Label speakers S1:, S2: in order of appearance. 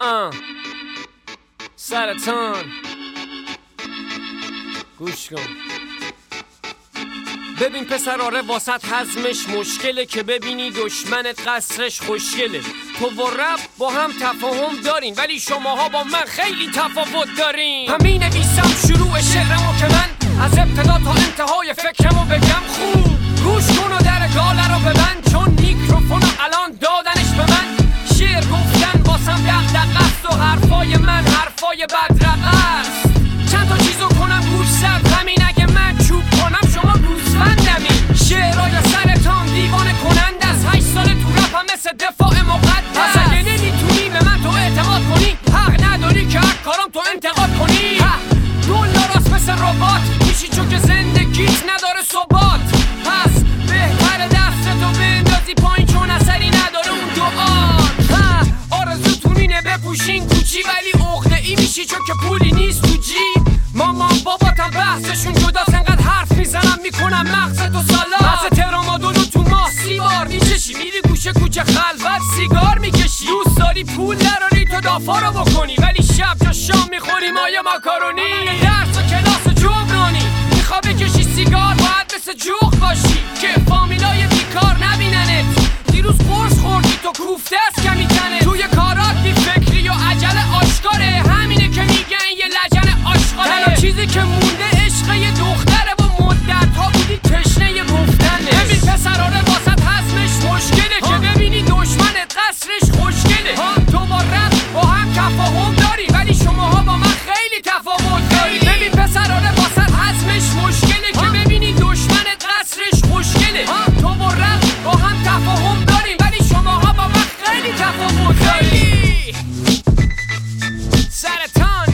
S1: آه سرطان گوش کن. ببین پسر آره واسط حزمش مشکله که ببینی دشمنت قصرش خوشگله. تو و رب با هم تفاهم دارین ولی شماها با من خیلی تفاوت دارین همین نویسم شروع شعرمو که من از ابتدا تا انتهای فکرمو بگم. خوب. میشی چون که پولی نیست تو جیب. مامان باباتم بحثشون جداست انقدر حرف می‌زنم می‌کنم مغزت و سالا مغز ترامادولو تو ماه. سی بار میچشی میری گوشه کوچه خلوت سیگار می‌کشی. دوست داری پول دراری تو دافا رو بکنی ولی شب جا شام می‌خوری مایه ماکارونی. درس و کلاس جبرانی. میخوا بکشی سیگار باید مثل جوغ باشی. که فامیلای بیکار نبیننت. دیروز قرص خوردی تو کوفته است کمی تنه توی at a time.